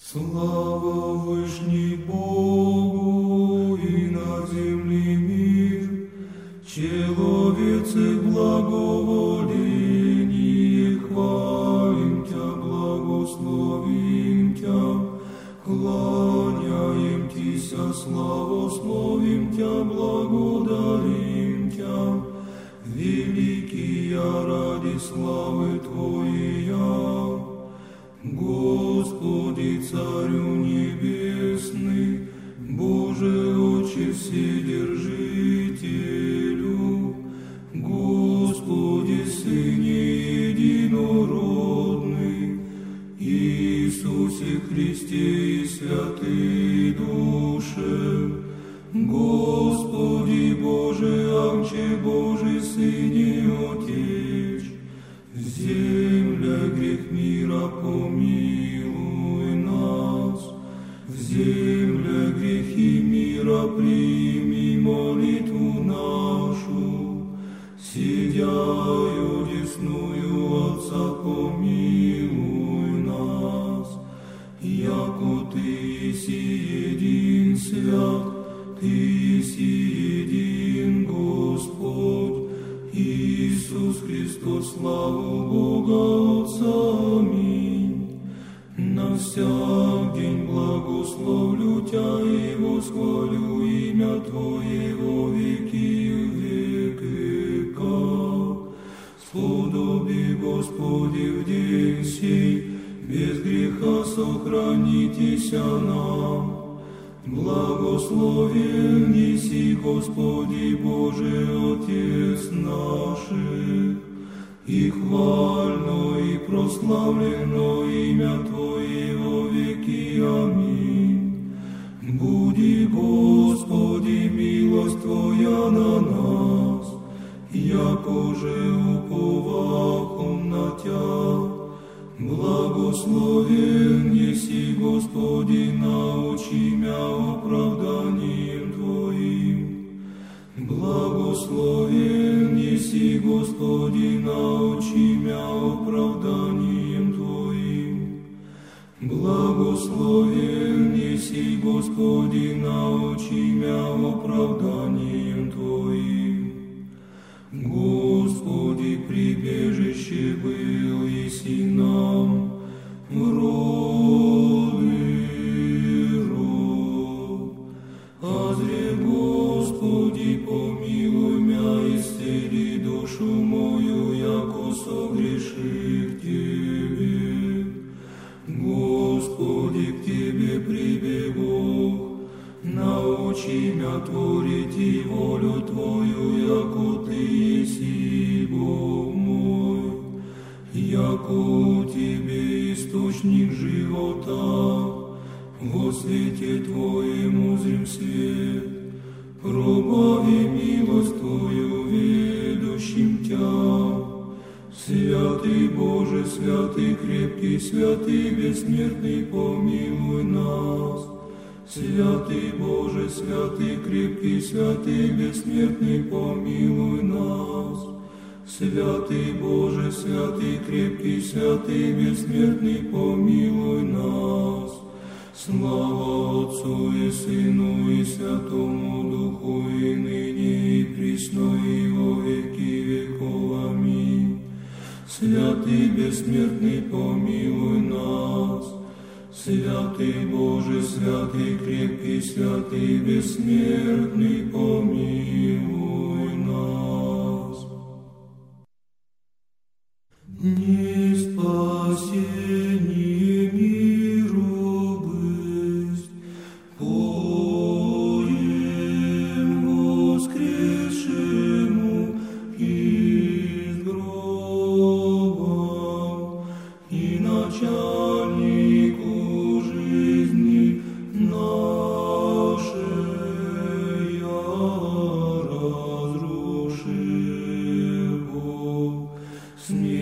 Слава Вышний Богу и на земле мир, человецы благоволение, хвалим Тя, благословим Тя, кланяем Тися, славословим Тя, благодарим Тя, великие ради славы Твоя. Господи, Душе, Господи Боже, Амче Божий Сыне Отеч, земля грех мира помилуй нас, земля грехи мира прими молитву нашу, сидяю аминь. На всяк день благословлю Тя и восхвалю имя Твое во веки век века. Сподоби, Господи, в день сей, без греха сохранитеся нам. Благословен еси, Господи Боже, Отец наших, и хвально и прославлено имя Твое во веки. Аминь. Буди, Господи, милость Твоя на нас, яко же уповахом на Тя. Благословен еси, Господи, научи мя оправданием Твоим. Благословен еси, Господи, научи мя оправданием Твоим. Господи, прибежище был еси нам, научи мя творить и волю Твою, яко Ты еси Бог мой, яко Тебе источник живота, во свете Твоем узрим свет, пробави милость Твою, ведущим Тя. Святый Боже, святый крепкий, святый бессмертный, помилуй нас. Святый Боже, святый крепкий, святый бессмертный, помилуй нас. Святый Боже, святый крепкий, святый бессмертный, помилуй нас. Слава Отцу и Сыну и Святому Духу, и ныне, и присно, и во веки веков. Аминь. Святый бессмертный, помилуй нас. Святый Боже, святый, крепкий, святый, бессмертный, помилуй нас. Не me.